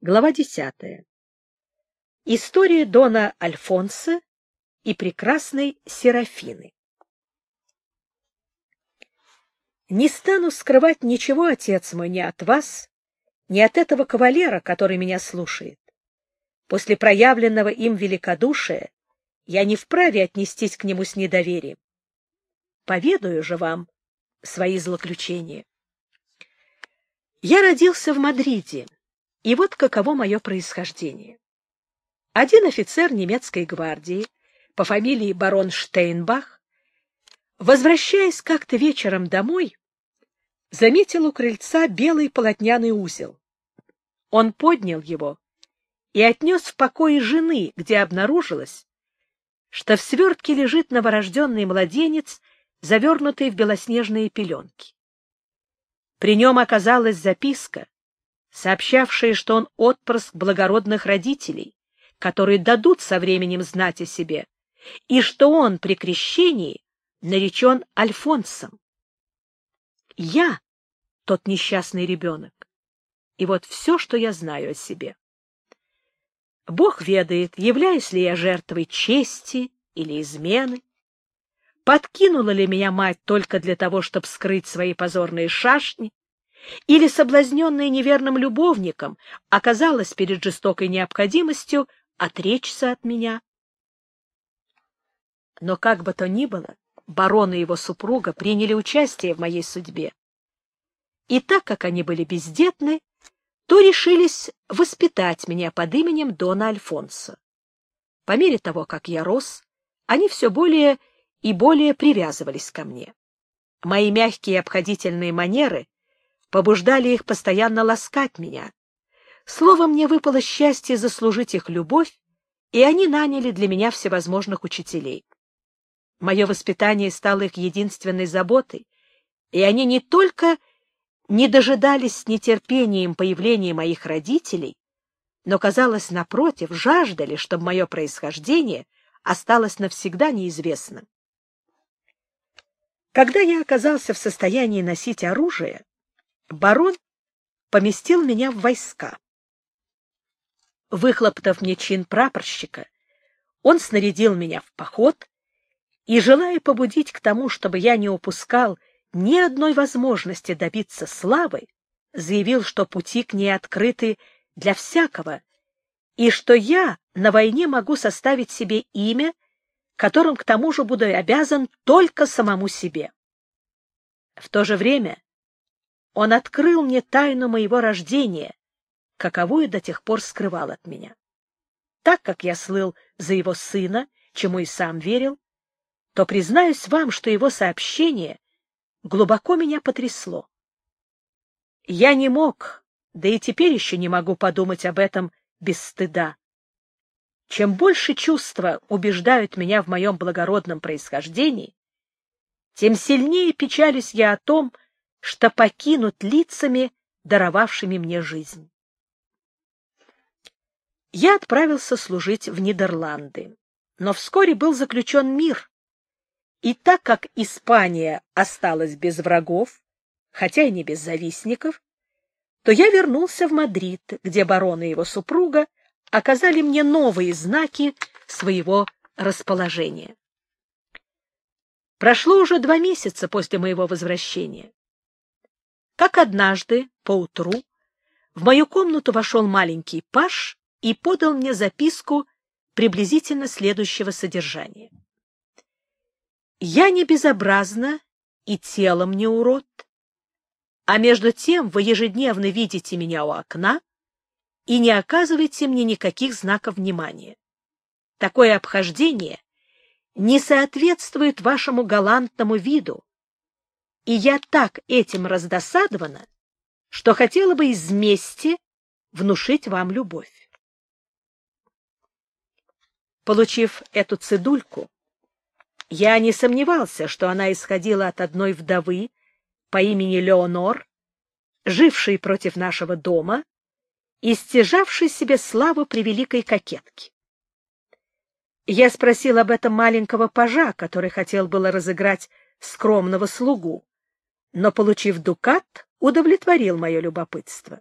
Глава десятая. История Дона Альфонса и прекрасной Серафины. Не стану скрывать ничего, отец мой, ни от вас, ни от этого кавалера, который меня слушает. После проявленного им великодушия я не вправе отнестись к нему с недоверием. Поведаю же вам свои злоключения. Я родился в Мадриде, и вот каково мое происхождение. Один офицер немецкой гвардии по фамилии барон Штейнбах, возвращаясь как-то вечером домой, заметил у крыльца белый полотняный узел. Он поднял его и отнес в покое жены, где обнаружилось, что в свертке лежит новорожденный младенец, завернутый в белоснежные пеленки. При нем оказалась записка, сообщавшая, что он отпрыск благородных родителей, которые дадут со временем знать о себе, и что он при крещении наречен Альфонсом. Я тот несчастный ребенок. И вот все, что я знаю о себе. Бог ведает, являюсь ли я жертвой чести или измены. Подкинула ли меня мать только для того, чтобы скрыть свои позорные шашни? Или, соблазненная неверным любовником, оказалась перед жестокой необходимостью отречься от меня? Но как бы то ни было, барон и его супруга приняли участие в моей судьбе. И так как они были бездетны, то решились воспитать меня под именем Дона Альфонсо. По мере того, как я рос, они все более и более привязывались ко мне. Мои мягкие обходительные манеры побуждали их постоянно ласкать меня. Словом, мне выпало счастье заслужить их любовь, и они наняли для меня всевозможных учителей. Мое воспитание стало их единственной заботой, и они не только не дожидались с нетерпением появления моих родителей, но, казалось, напротив, жаждали, чтобы мое происхождение осталось навсегда неизвестным. Когда я оказался в состоянии носить оружие, барон поместил меня в войска. Выхлоптав мне чин прапорщика, он снарядил меня в поход и, желая побудить к тому, чтобы я не упускал ни одной возможности добиться славы, заявил, что пути к ней открыты для всякого, и что я на войне могу составить себе имя, которым к тому же буду обязан только самому себе. В то же время он открыл мне тайну моего рождения, каковую до тех пор скрывал от меня. Так как я слыл за его сына, чему и сам верил, то признаюсь вам, что его сообщение глубоко меня потрясло. Я не мог, да и теперь еще не могу подумать об этом без стыда. Чем больше чувства убеждают меня в моем благородном происхождении, тем сильнее печалюсь я о том, что покинут лицами, даровавшими мне жизнь. Я отправился служить в Нидерланды, но вскоре был заключен мир, и так как Испания осталась без врагов, хотя и не без завистников, то я вернулся в Мадрид, где барон и его супруга оказали мне новые знаки своего расположения. Прошло уже два месяца после моего возвращения. Как однажды, поутру, в мою комнату вошел маленький паш и подал мне записку приблизительно следующего содержания. «Я не безобразна и телом не урод, а между тем вы ежедневно видите меня у окна и не оказываете мне никаких знаков внимания. Такое обхождение не соответствует вашему галантному виду, и я так этим раздосадована, что хотела бы из мести внушить вам любовь. Получив эту цедульку, я не сомневался, что она исходила от одной вдовы по имени Леонор, жившей против нашего дома и стяжавшей себе славу превеликой кокетки. Я спросил об этом маленького пажа, который хотел было разыграть скромного слугу, но, получив дукат, удовлетворил мое любопытство.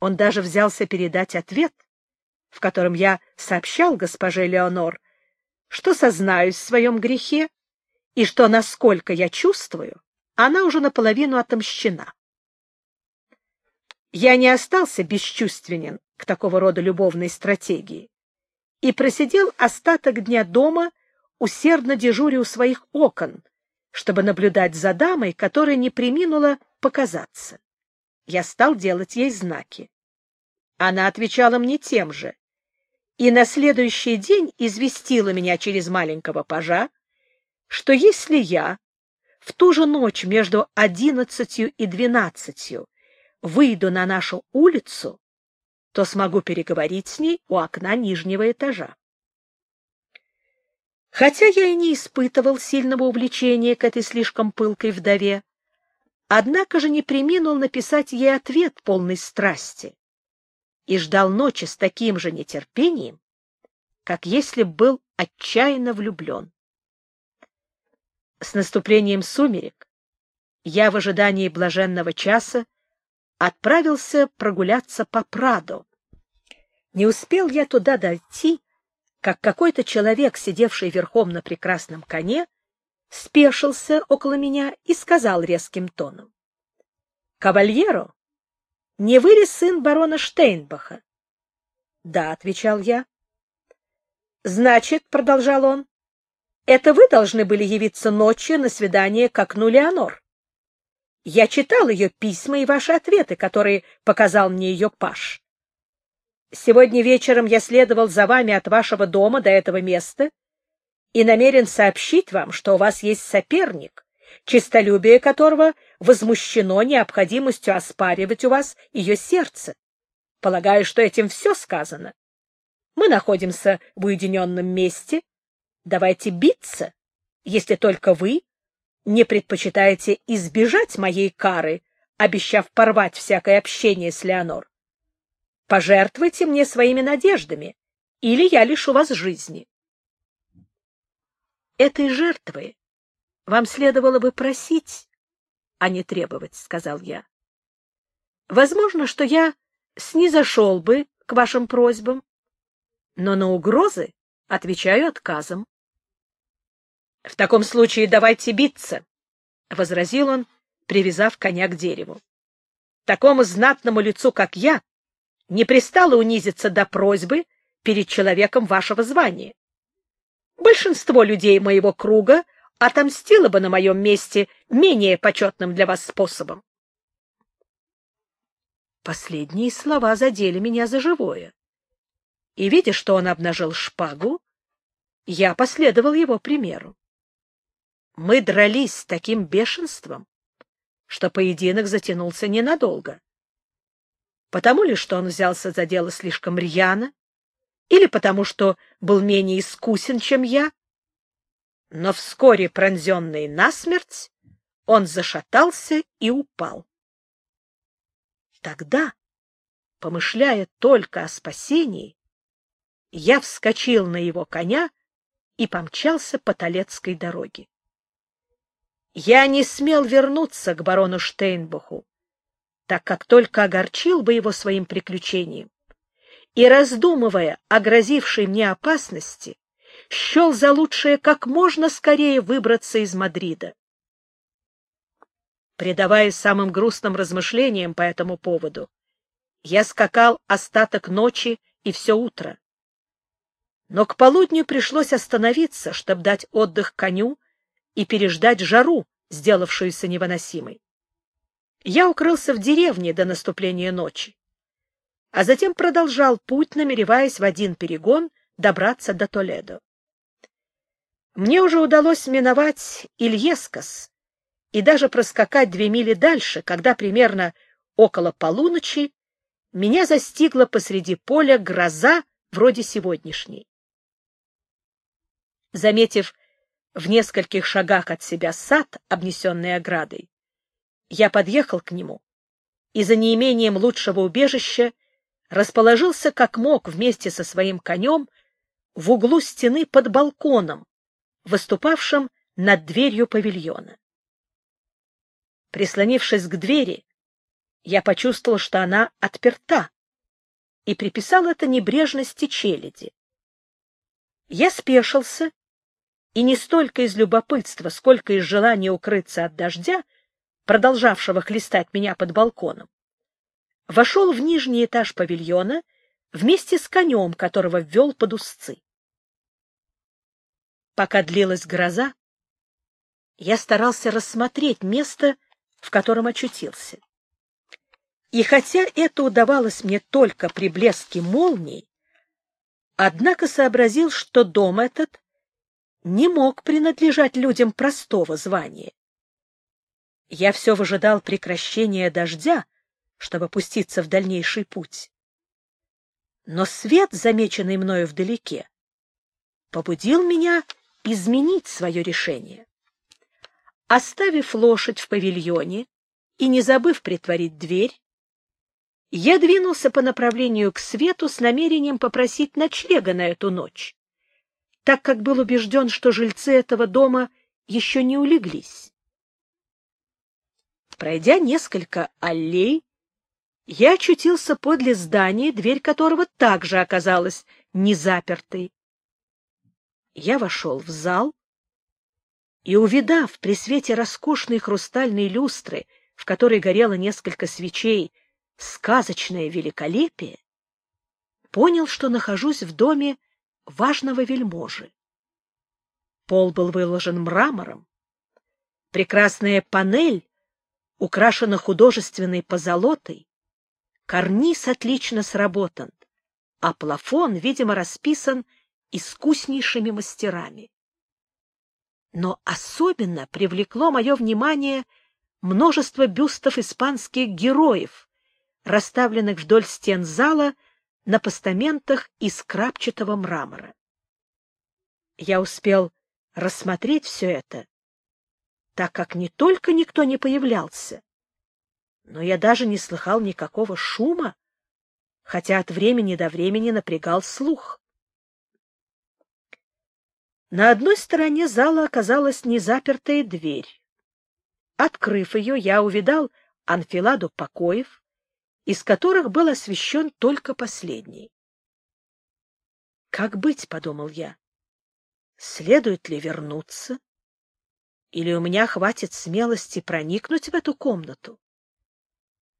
Он даже взялся передать ответ, в котором я сообщал госпоже Леонор, что сознаюсь в своем грехе и что, насколько я чувствую, она уже наполовину отомщена. Я не остался бесчувственен к такого рода любовной стратегии и просидел остаток дня дома, усердно дежуря у своих окон, чтобы наблюдать за дамой, которая не приминула показаться. Я стал делать ей знаки. Она отвечала мне тем же, и на следующий день известила меня через маленького пажа, что если я в ту же ночь между одиннадцатью и двенадцатью выйду на нашу улицу, то смогу переговорить с ней у окна нижнего этажа. Хотя я и не испытывал сильного увлечения к этой слишком пылкой вдове, однако же не приминул написать ей ответ полной страсти и ждал ночи с таким же нетерпением, как если б был отчаянно влюблен. С наступлением сумерек я в ожидании блаженного часа отправился прогуляться по Прадо. Не успел я туда дойти, как какой-то человек, сидевший верхом на прекрасном коне, спешился около меня и сказал резким тоном. — Кавальеро, не вы ли сын барона Штейнбаха? — Да, — отвечал я. — Значит, — продолжал он, — это вы должны были явиться ночью на свидание к окну Леонор. Я читал ее письма и ваши ответы, которые показал мне ее паш. Сегодня вечером я следовал за вами от вашего дома до этого места и намерен сообщить вам, что у вас есть соперник, честолюбие которого возмущено необходимостью оспаривать у вас ее сердце. Полагаю, что этим все сказано. Мы находимся в уединенном месте. Давайте биться, если только вы не предпочитаете избежать моей кары, обещав порвать всякое общение с Леонор? Пожертвуйте мне своими надеждами, или я лишу вас жизни. Этой жертвы вам следовало бы просить, а не требовать, — сказал я. Возможно, что я снизошел бы к вашим просьбам, но на угрозы отвечаю отказом. — В таком случае давайте биться, — возразил он, привязав коня к дереву. — Такому знатному лицу, как я, не пристало унизиться до просьбы перед человеком вашего звания. Большинство людей моего круга отомстило бы на моем месте менее почетным для вас способом. Последние слова задели меня за живое. И, видя, что он обнажил шпагу, я последовал его примеру. Мы дрались с таким бешенством, что поединок затянулся ненадолго. Потому ли, что он взялся за дело слишком рьяно, или потому, что был менее искусен, чем я? Но вскоре, пронзенный насмерть, он зашатался и упал. Тогда, помышляя только о спасении, я вскочил на его коня и помчался по Толецкой дороге. Я не смел вернуться к барону Штейнбуху, так как только огорчил бы его своим приключением, и, раздумывая о грозившей мне опасности, счел за лучшее как можно скорее выбраться из Мадрида. Предаваясь самым грустным размышлениям по этому поводу, я скакал остаток ночи и все утро. Но к полудню пришлось остановиться, чтобы дать отдых коню и переждать жару, сделавшуюся невыносимой. Я укрылся в деревне до наступления ночи, а затем продолжал путь, намереваясь в один перегон добраться до Толедо. Мне уже удалось миновать Ильескас и даже проскакать две мили дальше, когда примерно около полуночи меня застигла посреди поля гроза вроде сегодняшней. Заметив в нескольких шагах от себя сад, обнесенный оградой. Я подъехал к нему и за неимением лучшего убежища расположился как мог вместе со своим конем в углу стены под балконом, выступавшим над дверью павильона. Прислонившись к двери, я почувствовал, что она отперта, и приписал это небрежности челяди. Я спешился, и не столько из любопытства, сколько из желания укрыться от дождя, продолжавшего хлестать меня под балконом, вошел в нижний этаж павильона вместе с конем, которого ввел под узцы. Пока длилась гроза, я старался рассмотреть место, в котором очутился. И хотя это удавалось мне только при блеске молний, однако сообразил, что дом этот не мог принадлежать людям простого звания. Я все выжидал прекращения дождя, чтобы пуститься в дальнейший путь. Но свет, замеченный мною вдалеке, побудил меня изменить свое решение. Оставив лошадь в павильоне и не забыв притворить дверь, я двинулся по направлению к свету с намерением попросить ночлега на эту ночь, так как был убежден, что жильцы этого дома еще не улеглись. Пройдя несколько аллей, я очутился подле здания, дверь которого также оказалась незапертой. Я вошел в зал и, увидав при свете роскошной хрустальной люстры, в которой горело несколько свечей, сказочное великолепие, понял, что нахожусь в доме важного вельможи. Пол был выложен мрамором, прекрасная панель украшена художественной позолотой, карниз отлично сработан, а плафон, видимо, расписан искуснейшими мастерами. Но особенно привлекло мое внимание множество бюстов испанских героев, расставленных вдоль стен зала на постаментах из крапчатого мрамора. Я успел рассмотреть все это так как не только никто не появлялся, но я даже не слыхал никакого шума, хотя от времени до времени напрягал слух. На одной стороне зала оказалась незапертая дверь. Открыв ее, я увидал анфиладу покоев, из которых был освещен только последний. «Как быть?» — подумал я. «Следует ли вернуться или у меня хватит смелости проникнуть в эту комнату?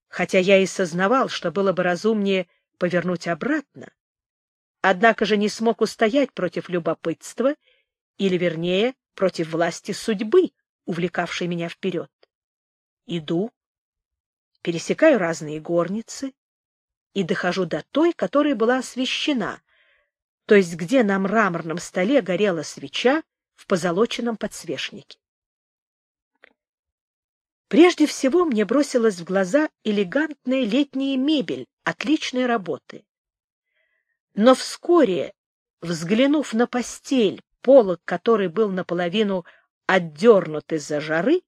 Хотя я и сознавал, что было бы разумнее повернуть обратно, однако же не смог устоять против любопытства, или, вернее, против власти судьбы, увлекавшей меня вперед. Иду, пересекаю разные горницы и дохожу до той, которая была освещена, то есть где на мраморном столе горела свеча в позолоченном подсвечнике. Прежде всего мне бросилась в глаза элегантная летняя мебель отличной работы. Но вскоре, взглянув на постель, полок которой был наполовину отдернут из-за жары,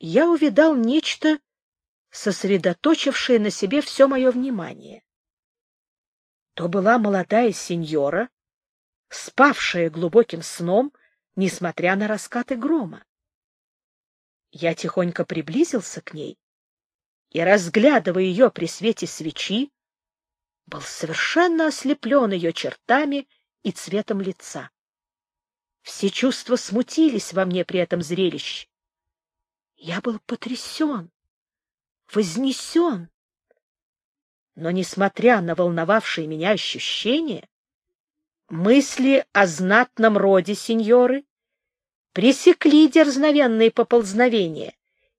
я увидал нечто, сосредоточившее на себе все мое внимание. То была молодая сеньора, спавшая глубоким сном, несмотря на раскаты грома. Я тихонько приблизился к ней и, разглядывая ее при свете свечи, был совершенно ослеплен ее чертами и цветом лица. Все чувства смутились во мне при этом зрелище. Я был потрясен, вознесен. Но, несмотря на волновавшие меня ощущения, мысли о знатном роде сеньоры пресекли дерзновенные поползновения,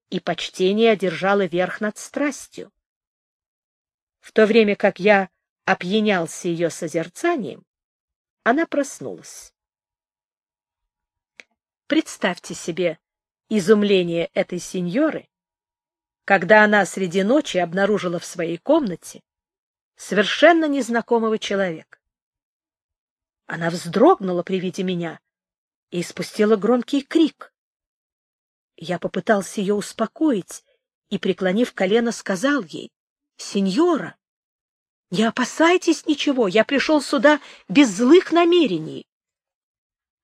и почтение одержало верх над страстью. В то время как я опьянялся ее созерцанием, она проснулась. Представьте себе изумление этой сеньоры, когда она среди ночи обнаружила в своей комнате совершенно незнакомого человека. Она вздрогнула при виде меня и испустила громкий крик. Я попытался ее успокоить и, преклонив колено, сказал ей, «Сеньора, не опасайтесь ничего, я пришел сюда без злых намерений».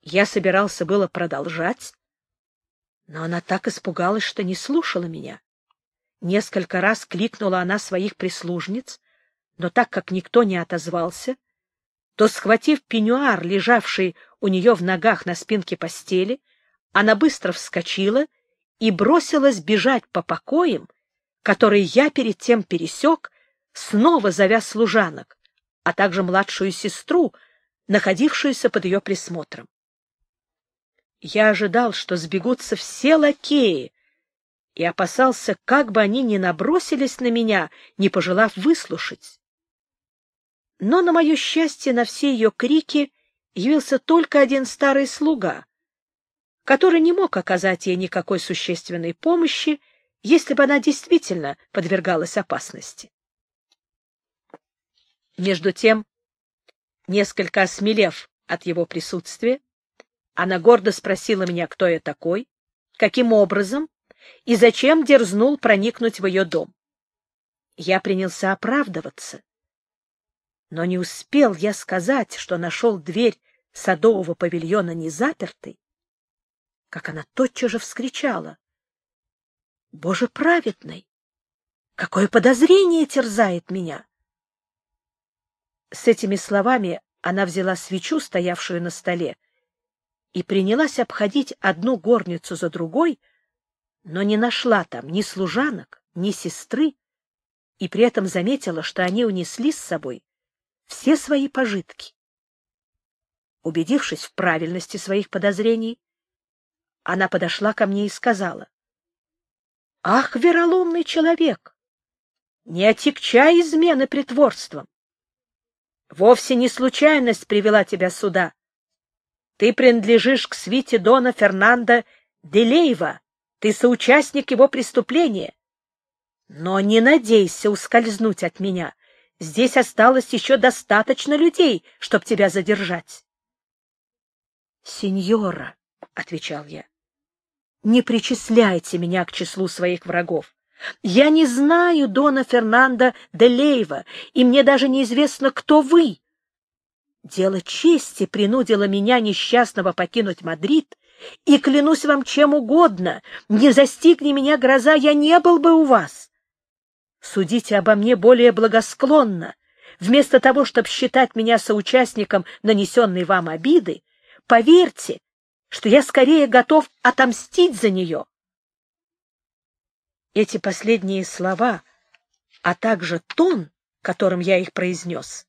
Я собирался было продолжать, но она так испугалась, что не слушала меня. Несколько раз кликнула она своих прислужниц, но так как никто не отозвался, то, схватив пеньюар, лежавший у нее в ногах на спинке постели, она быстро вскочила и бросилась бежать по покоям, которые я перед тем пересек, снова зовя служанок, а также младшую сестру, находившуюся под ее присмотром. Я ожидал, что сбегутся все лакеи, и опасался, как бы они ни набросились на меня, не пожелав выслушать. Но, на мое счастье, на все ее крики явился только один старый слуга, который не мог оказать ей никакой существенной помощи, если бы она действительно подвергалась опасности. Между тем, несколько осмелев от его присутствия, она гордо спросила меня, кто я такой, каким образом и зачем дерзнул проникнуть в ее дом. Я принялся оправдываться. Но не успел я сказать, что нашел дверь садового павильона незапертой, как она тотчас же вскричала. — Боже праведный! Какое подозрение терзает меня! С этими словами она взяла свечу, стоявшую на столе, и принялась обходить одну горницу за другой, но не нашла там ни служанок, ни сестры, и при этом заметила, что они унесли с собой все свои пожитки. Убедившись в правильности своих подозрений, она подошла ко мне и сказала, — Ах, вероломный человек! Не отягчай измены притворством! Вовсе не случайность привела тебя сюда. Ты принадлежишь к свите Дона Фернандо Делейва, ты соучастник его преступления. Но не надейся ускользнуть от меня. Здесь осталось еще достаточно людей, чтобы тебя задержать. — Сеньора, — отвечал я, — не причисляйте меня к числу своих врагов. Я не знаю Дона Фернандо де Лейва, и мне даже неизвестно, кто вы. Дело чести принудило меня, несчастного, покинуть Мадрид, и, клянусь вам чем угодно, не застигни меня гроза, я не был бы у вас. Судите обо мне более благосклонно. Вместо того, чтобы считать меня соучастником нанесенной вам обиды, поверьте, что я скорее готов отомстить за нее. Эти последние слова, а также тон, которым я их произнес,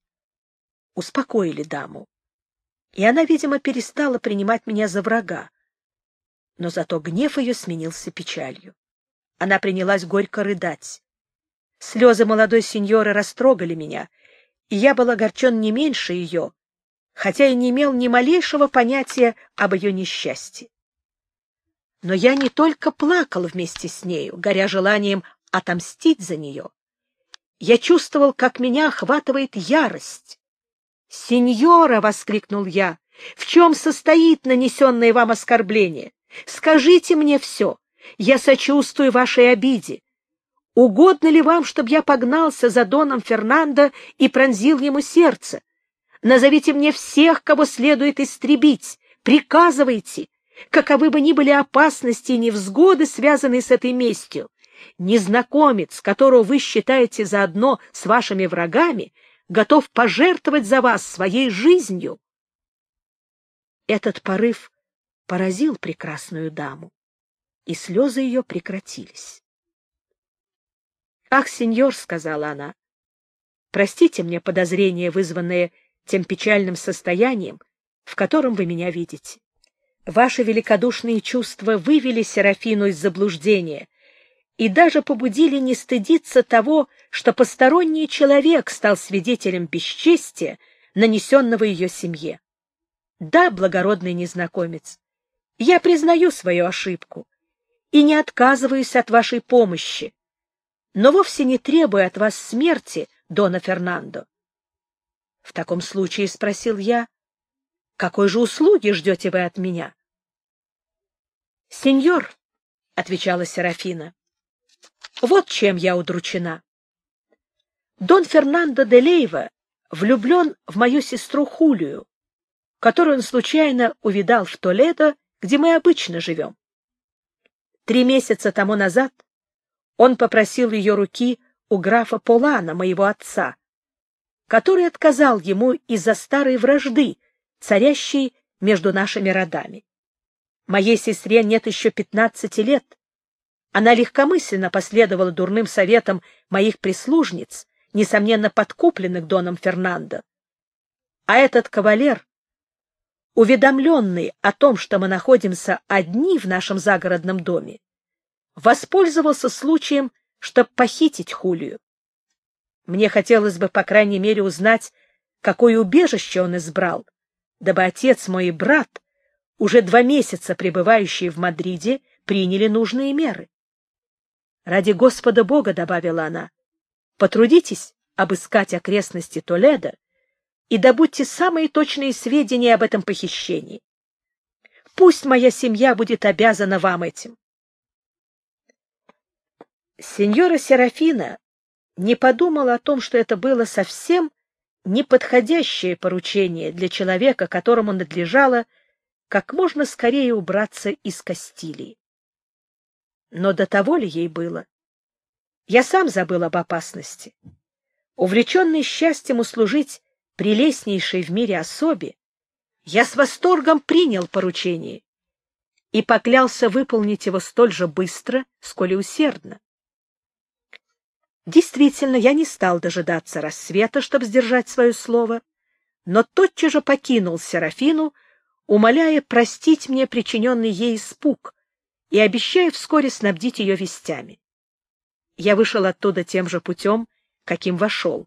успокоили даму, и она, видимо, перестала принимать меня за врага. Но зато гнев ее сменился печалью. Она принялась горько рыдать. Слезы молодой сеньоры растрогали меня, и я был огорчен не меньше ее, хотя и не имел ни малейшего понятия об ее несчастье. Но я не только плакал вместе с нею, горя желанием отомстить за нее. Я чувствовал, как меня охватывает ярость. «Сеньора!» — воскликнул я. «В чем состоит нанесенное вам оскорбление? Скажите мне все. Я сочувствую вашей обиде. Угодно ли вам, чтобы я погнался за Доном Фернандо и пронзил ему сердце? Назовите мне всех, кого следует истребить. Приказывайте каковы бы ни были опасности и невзгоды, связанные с этой местью, незнакомец, которого вы считаете заодно с вашими врагами, готов пожертвовать за вас своей жизнью. Этот порыв поразил прекрасную даму, и слезы ее прекратились. «Ах, сеньор», — сказала она, — «простите мне подозрения, вызванные тем печальным состоянием, в котором вы меня видите. Ваши великодушные чувства вывели Серафину из заблуждения и даже побудили не стыдиться того, что посторонний человек стал свидетелем бесчестия, нанесенного ее семье. Да, благородный незнакомец, я признаю свою ошибку и не отказываюсь от вашей помощи, но вовсе не требую от вас смерти, Дона Фернандо. — В таком случае, — спросил я, какой же услуги ждете вы от меня? — Сеньор, — отвечала Серафина, — вот чем я удручена. Дон Фернандо де Лейва влюблен в мою сестру Хулию, которую он случайно увидал в Толедо, где мы обычно живем. Три месяца тому назад он попросил ее руки у графа Полана, моего отца, который отказал ему из-за старой вражды, царящей между нашими родами. Моей сестре нет еще пятнадцати лет. Она легкомысленно последовала дурным советам моих прислужниц, несомненно подкупленных Доном Фернандо. А этот кавалер, уведомленный о том, что мы находимся одни в нашем загородном доме, воспользовался случаем, чтобы похитить Хулию. Мне хотелось бы, по крайней мере, узнать, какое убежище он избрал, дабы отец мой и брат, уже два месяца пребывающие в Мадриде, приняли нужные меры. «Ради Господа Бога», — добавила она, — «потрудитесь обыскать окрестности Толедо и добудьте самые точные сведения об этом похищении. Пусть моя семья будет обязана вам этим». Сеньора Серафина не подумала о том, что это было совсем неподходящее поручение для человека, которому надлежало как можно скорее убраться из Кастилии. Но до того ли ей было? Я сам забыл об опасности. Увлеченный счастьем услужить прелестнейшей в мире особе, я с восторгом принял поручение и поклялся выполнить его столь же быстро, сколь и усердно. Действительно, я не стал дожидаться рассвета, чтобы сдержать свое слово, но тотчас же покинул Серафину, умоляя простить мне причиненный ей испуг и обещая вскоре снабдить ее вестями. Я вышел оттуда тем же путем, каким вошел.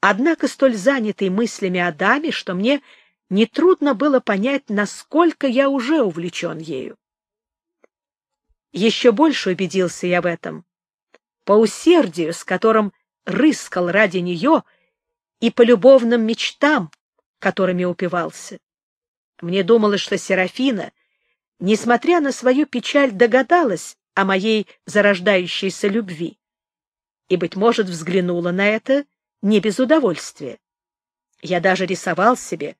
Однако столь занятый мыслями о даме, что мне нетрудно было понять, насколько я уже увлечен ею. Еще больше убедился я в этом, по усердию, с которым рыскал ради нее, и по любовным мечтам, которыми упивался. Мне думалось, что Серафина, несмотря на свою печаль, догадалась о моей зарождающейся любви и, быть может, взглянула на это не без удовольствия. Я даже рисовал себе,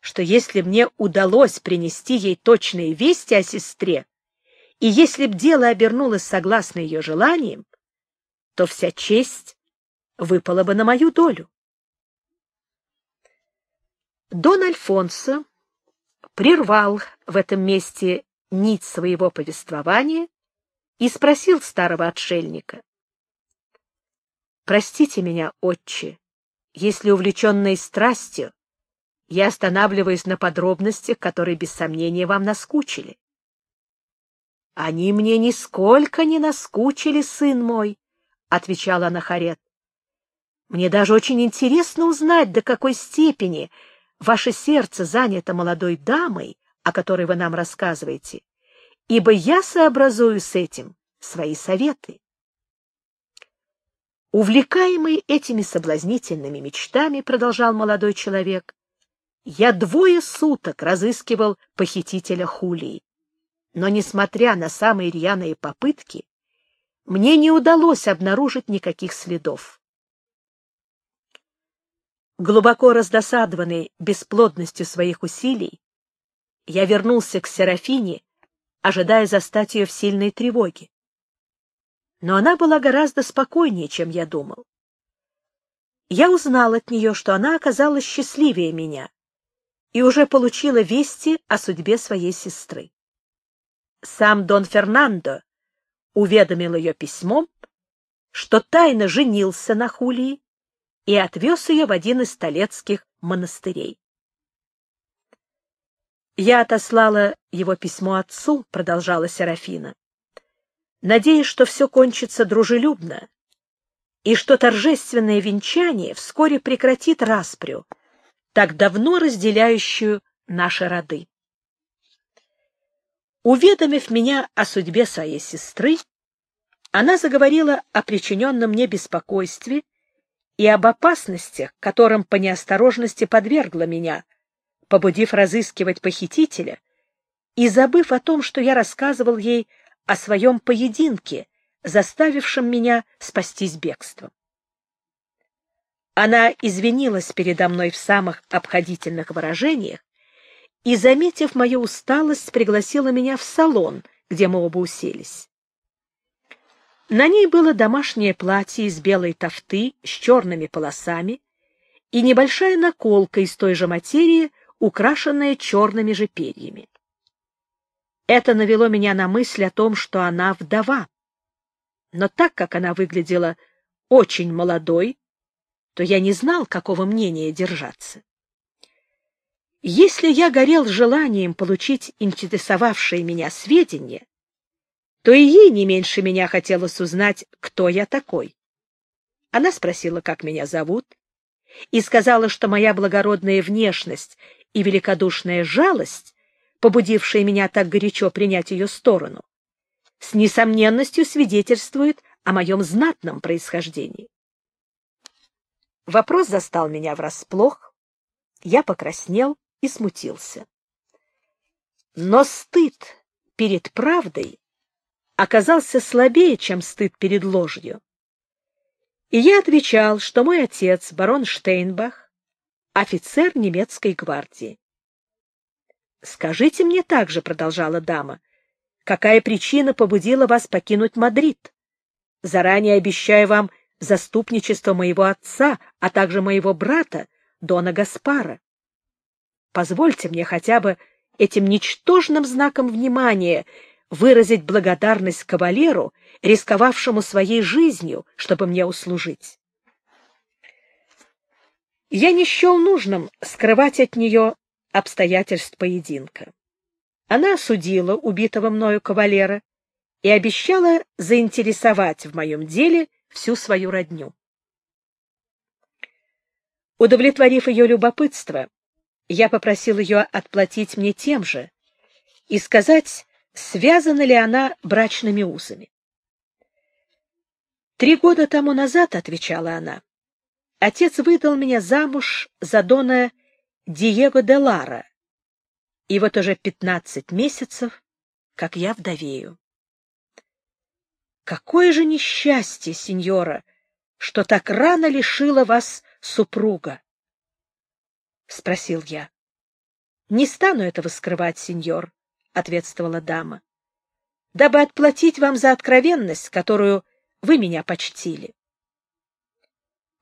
что если мне удалось принести ей точные вести о сестре, и если б дело обернулось согласно ее желаниям, то вся честь выпала бы на мою долю. Дон Альфонсо прервал в этом месте нить своего повествования и спросил старого отшельника. «Простите меня, отче, если, увлеченной страстью, я останавливаюсь на подробностях, которые, без сомнения, вам наскучили». «Они мне нисколько не наскучили, сын мой», — отвечала Анахарет. «Мне даже очень интересно узнать, до какой степени ваше сердце занято молодой дамой, о которой вы нам рассказываете, ибо я сообразую с этим свои советы». Увлекаемый этими соблазнительными мечтами, продолжал молодой человек, я двое суток разыскивал похитителя Хулии. Но, несмотря на самые рьяные попытки, мне не удалось обнаружить никаких следов. Глубоко раздосадованный бесплодностью своих усилий, я вернулся к Серафине, ожидая застать ее в сильной тревоге. Но она была гораздо спокойнее, чем я думал. Я узнал от нее, что она оказалась счастливее меня и уже получила вести о судьбе своей сестры. Сам Дон Фернандо уведомил ее письмом, что тайно женился на Хулии и отвез ее в один из столетских монастырей. «Я отослала его письмо отцу», — продолжала Серафина, «надеясь, что все кончится дружелюбно и что торжественное венчание вскоре прекратит распрю, так давно разделяющую наши роды. Уведомив меня о судьбе своей сестры, она заговорила о причиненном мне беспокойстве и об опасностях, которым по неосторожности подвергла меня, побудив разыскивать похитителя, и забыв о том, что я рассказывал ей о своем поединке, заставившем меня спастись бегством. Она извинилась передо мной в самых обходительных выражениях и, заметив мою усталость, пригласила меня в салон, где мы оба уселись. На ней было домашнее платье из белой тофты с черными полосами и небольшая наколка из той же материи, украшенная черными же перьями. Это навело меня на мысль о том, что она вдова. Но так как она выглядела очень молодой, то я не знал, какого мнения держаться. Если я горел желанием получить интересовавшие меня сведения, то и ей не меньше меня хотелось узнать, кто я такой. Она спросила, как меня зовут, и сказала, что моя благородная внешность и великодушная жалость, побудившая меня так горячо принять ее сторону, с несомненностью свидетельствует о моем знатном происхождении. Вопрос застал меня врасплох, я покраснел и смутился. Но стыд перед правдой оказался слабее, чем стыд перед ложью. И я отвечал, что мой отец, барон Штейнбах, офицер немецкой гвардии. «Скажите мне также», — продолжала дама, — «какая причина побудила вас покинуть Мадрид? Заранее обещаю вам заступничество моего отца, а также моего брата, Дона Гаспара. Позвольте мне хотя бы этим ничтожным знаком внимания выразить благодарность кавалеру, рисковавшему своей жизнью, чтобы мне услужить. Я не счел нужным скрывать от нее обстоятельств поединка. Она осудила убитого мною кавалера и обещала заинтересовать в моем деле всю свою родню. Удовлетворив ее любопытство, я попросил ее отплатить мне тем же и сказать, связана ли она брачными узами. «Три года тому назад, — отвечала она, — отец выдал меня замуж за Дона Диего де Лара, и вот уже пятнадцать месяцев, как я вдовею. Какое же несчастье, сеньора, что так рано лишило вас супруга? — спросил я. — Не стану этого скрывать, сеньор, — ответствовала дама, — дабы отплатить вам за откровенность, которую вы меня почтили.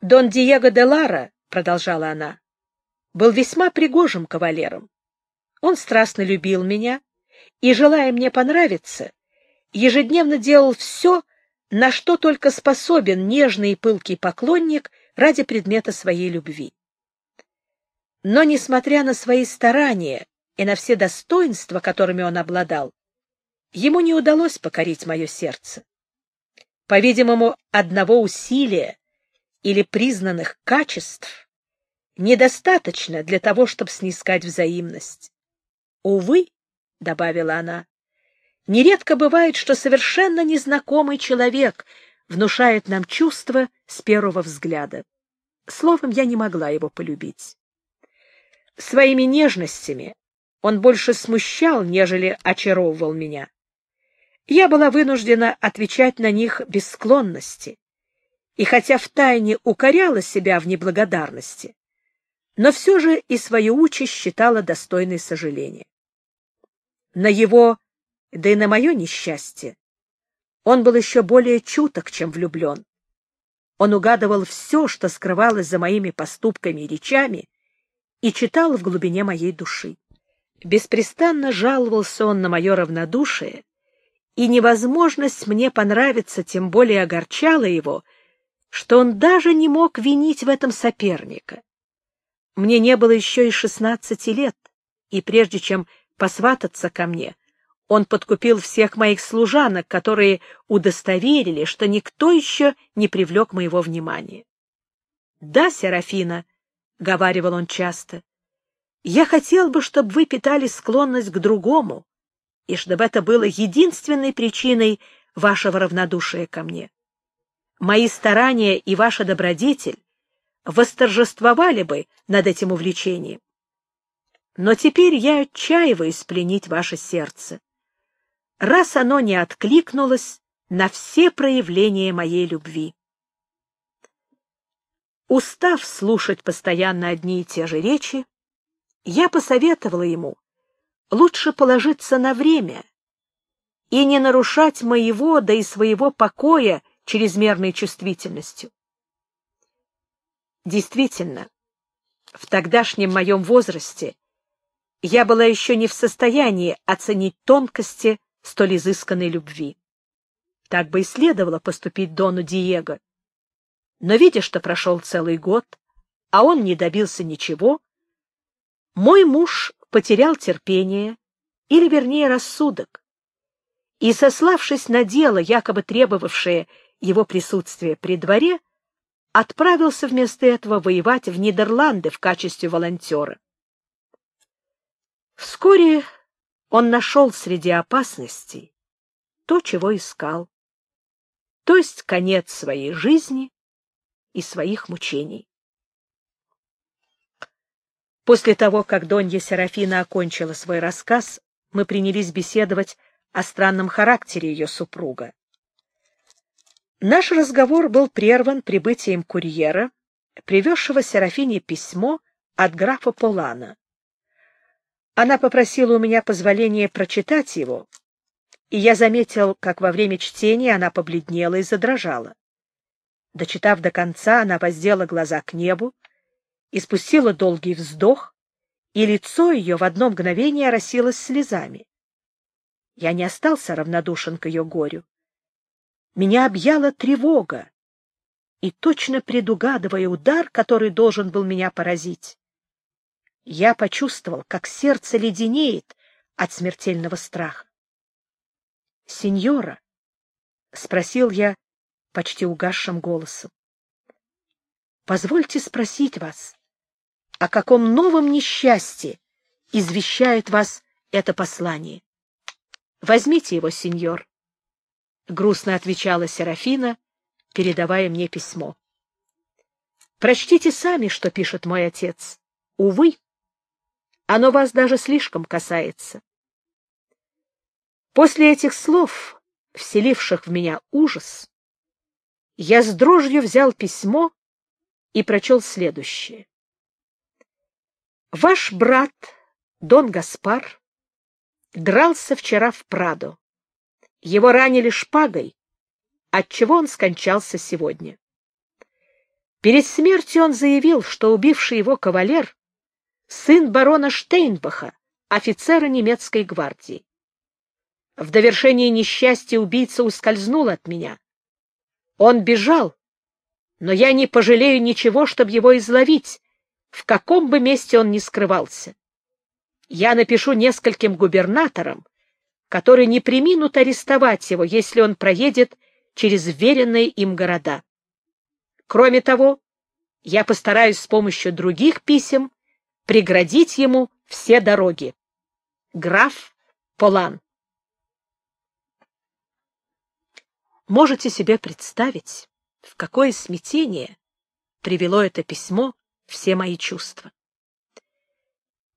Дон Диего де Лара, — продолжала она, — был весьма пригожим кавалером. Он страстно любил меня и, желая мне понравиться, ежедневно делал все, на что только способен нежный и пылкий поклонник ради предмета своей любви. Но, несмотря на свои старания и на все достоинства, которыми он обладал, ему не удалось покорить мое сердце. По-видимому, одного усилия или признанных качеств недостаточно для того, чтобы снискать взаимность. «Увы», — добавила она, — «нередко бывает, что совершенно незнакомый человек внушает нам чувства с первого взгляда. Словом, я не могла его полюбить. Своими нежностями он больше смущал, нежели очаровывал меня я была вынуждена отвечать на них без склонности, и хотя втайне укоряла себя в неблагодарности, но все же и свою участь считала достойной сожаления. На его, да и на мое несчастье, он был еще более чуток, чем влюблен. Он угадывал все, что скрывалось за моими поступками и речами, и читал в глубине моей души. Беспрестанно жаловался он на мое равнодушие и невозможность мне понравиться тем более огорчала его, что он даже не мог винить в этом соперника. Мне не было еще и шестнадцати лет, и прежде чем посвататься ко мне, он подкупил всех моих служанок, которые удостоверили, что никто еще не привлек моего внимания. — Да, Серафина, — говаривал он часто, — я хотел бы, чтобы вы питали склонность к другому, и чтобы это было единственной причиной вашего равнодушия ко мне. Мои старания и ваша добродетель восторжествовали бы над этим увлечением. Но теперь я отчаиваюсь пленить ваше сердце, раз оно не откликнулось на все проявления моей любви. Устав слушать постоянно одни и те же речи, я посоветовала ему лучше положиться на время и не нарушать моего, да и своего покоя чрезмерной чувствительностью. Действительно, В тогдашнем моем возрасте я была еще не в состоянии оценить тонкости столь изысканной любви. Так бы и следовало поступить Дону Диего. Но, видя, что прошел целый год, а он не добился ничего, мой муж потерял терпение, или, вернее, рассудок, и, сославшись на дело, якобы требовавшее его присутствия при дворе, отправился вместо этого воевать в Нидерланды в качестве волонтера. Вскоре он нашел среди опасностей то, чего искал, то есть конец своей жизни и своих мучений. После того, как Донья Серафина окончила свой рассказ, мы принялись беседовать о странном характере ее супруга. Наш разговор был прерван прибытием курьера, привезшего Серафине письмо от графа Полана. Она попросила у меня позволения прочитать его, и я заметил, как во время чтения она побледнела и задрожала. Дочитав до конца, она воздела глаза к небу, испустила долгий вздох, и лицо ее в одно мгновение оросилось слезами. Я не остался равнодушен к ее горю меня объяла тревога, и, точно предугадывая удар, который должен был меня поразить, я почувствовал, как сердце леденеет от смертельного страха. — Сеньора, — спросил я почти угасшим голосом, — позвольте спросить вас, о каком новом несчастье извещает вас это послание? Возьмите его, сеньор. — грустно отвечала Серафина, передавая мне письмо. «Прочтите сами, что пишет мой отец. Увы, оно вас даже слишком касается». После этих слов, вселивших в меня ужас, я с дрожью взял письмо и прочел следующее. «Ваш брат, Дон Гаспар, дрался вчера в Прадо. Его ранили шпагой, отчего он скончался сегодня. Перед смертью он заявил, что убивший его кавалер — сын барона Штейнбаха, офицера немецкой гвардии. В довершении несчастья убийца ускользнул от меня. Он бежал, но я не пожалею ничего, чтобы его изловить, в каком бы месте он ни скрывался. Я напишу нескольким губернаторам, которые не приминут арестовать его, если он проедет через веренные им города. Кроме того, я постараюсь с помощью других писем преградить ему все дороги. Граф Полан. Можете себе представить, в какое смятение привело это письмо все мои чувства.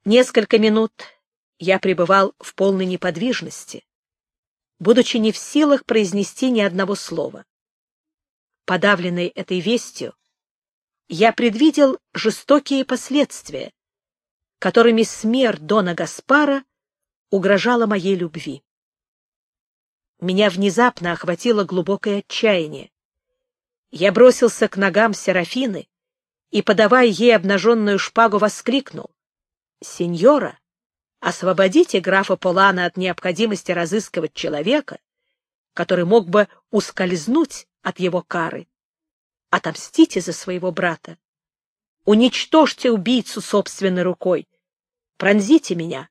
Несколько минут я пребывал в полной неподвижности, будучи не в силах произнести ни одного слова. Подавленный этой вестью, я предвидел жестокие последствия, которыми смерть Дона Гаспара угрожала моей любви. Меня внезапно охватило глубокое отчаяние. Я бросился к ногам Серафины и, подавая ей обнаженную шпагу, воскликнул. — Сеньора, освободите графа Полана от необходимости разыскивать человека, который мог бы ускользнуть от его кары. Отомстите за своего брата. Уничтожьте убийцу собственной рукой. Пронзите меня.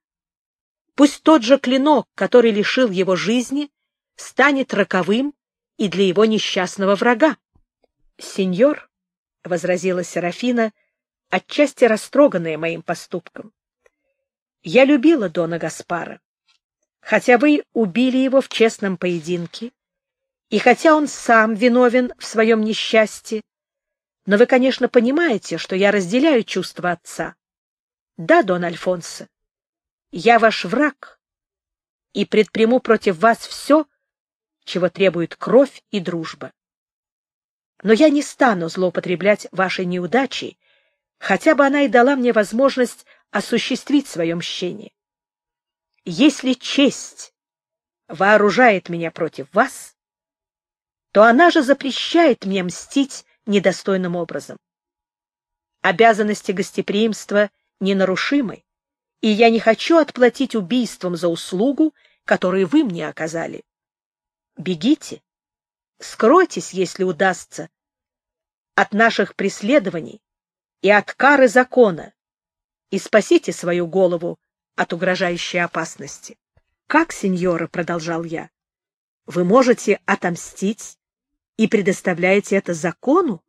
Пусть тот же клинок, который лишил его жизни, станет роковым и для его несчастного врага. — Сеньор, — возразила Серафина, отчасти растроганная моим поступком, я любила Дона Гаспара. Хотя вы убили его в честном поединке, и хотя он сам виновен в своем несчастье, но вы, конечно, понимаете, что я разделяю чувства отца. Да, Дон Альфонсо, я ваш враг и предприму против вас все, чего требует кровь и дружба. Но я не стану злоупотреблять вашей неудачей, хотя бы она и дала мне возможность осуществить свое мщение. Если честь вооружает меня против вас, то она же запрещает мне мстить недостойным образом. обязанности гостеприимства ненарушимы, и я не хочу отплатить убийством за услугу, которую вы мне оказали. Бегите, скройтесь, если удастся, от наших преследований и от кары закона, и спасите свою голову от угрожающей опасности. Как, сеньора, — продолжал я, — вы можете отомстить и предоставляете это закону,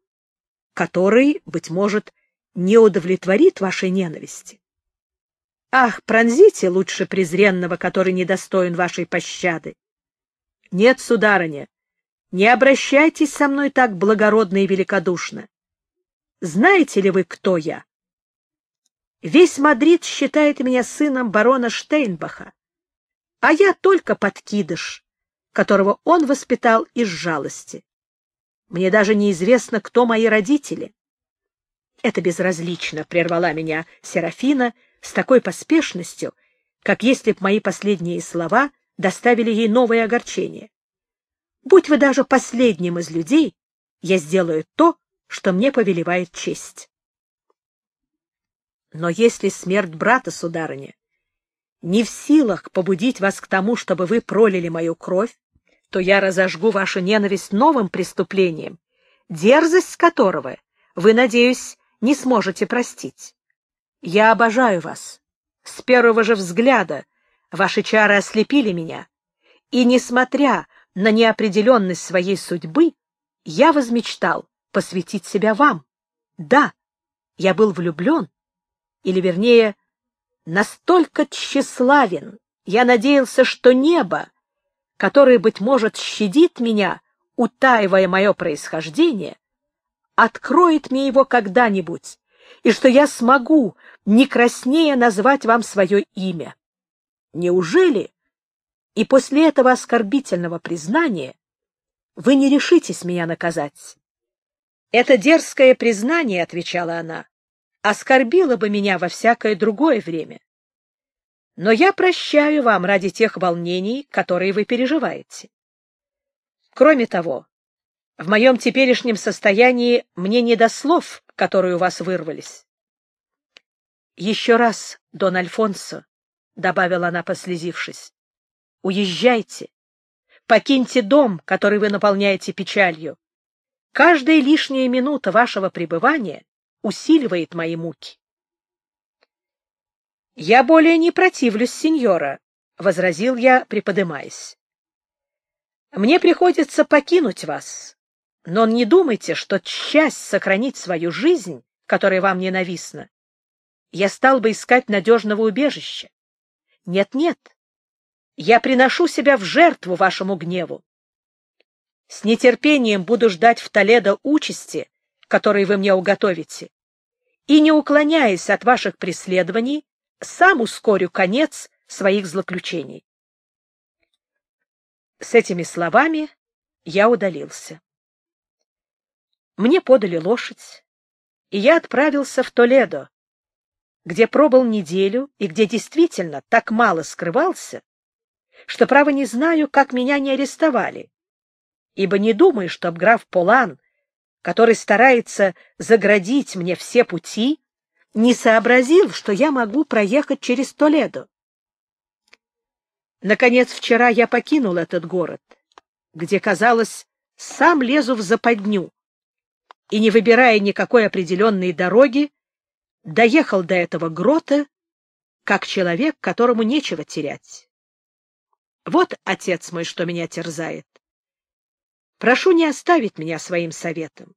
который, быть может, не удовлетворит вашей ненависти? Ах, пронзите лучше презренного, который недостоин вашей пощады. Нет, сударыня, не обращайтесь со мной так благородно и великодушно. Знаете ли вы, кто я? Весь Мадрид считает меня сыном барона Штейнбаха, а я только подкидыш, которого он воспитал из жалости. Мне даже неизвестно, кто мои родители. Это безразлично, — прервала меня Серафина с такой поспешностью, как если б мои последние слова доставили ей новое огорчение. Будь вы даже последним из людей, я сделаю то, что мне повелевает честь. Но если смерть брата, сударыня, не в силах побудить вас к тому, чтобы вы пролили мою кровь, то я разожгу вашу ненависть новым преступлением, дерзость которого вы, надеюсь, не сможете простить. Я обожаю вас. С первого же взгляда ваши чары ослепили меня, и, несмотря на неопределенность своей судьбы, я возмечтал посвятить себя вам. Да, я был влюблен, или, вернее, настолько тщеславен, я надеялся, что небо, которое, быть может, щадит меня, утаивая мое происхождение, откроет мне его когда-нибудь, и что я смогу не краснее назвать вам свое имя. Неужели и после этого оскорбительного признания вы не решитесь меня наказать? Это дерзкое признание, — отвечала она, — оскорбило бы меня во всякое другое время. Но я прощаю вам ради тех волнений, которые вы переживаете. Кроме того, в моем теперешнем состоянии мне не до слов, которые у вас вырвались. — Еще раз, Дон Альфонсо, — добавила она, послезившись, — уезжайте, покиньте дом, который вы наполняете печалью. Каждая лишняя минута вашего пребывания усиливает мои муки. — Я более не противлюсь, сеньора, — возразил я, приподымаясь. — Мне приходится покинуть вас, но не думайте, что часть сохранить свою жизнь, которая вам ненавистна, я стал бы искать надежного убежища. Нет-нет, я приношу себя в жертву вашему гневу. С нетерпением буду ждать в Толедо участи, которые вы мне уготовите, и, не уклоняясь от ваших преследований, сам ускорю конец своих злоключений. С этими словами я удалился. Мне подали лошадь, и я отправился в Толедо, где пробыл неделю и где действительно так мало скрывался, что, право, не знаю, как меня не арестовали, ибо не думаю, что граф Полан, который старается заградить мне все пути, не сообразил, что я могу проехать через Толедо. Наконец, вчера я покинул этот город, где, казалось, сам лезу в западню, и, не выбирая никакой определенной дороги, доехал до этого грота, как человек, которому нечего терять. Вот, отец мой, что меня терзает. Прошу не оставить меня своим советом.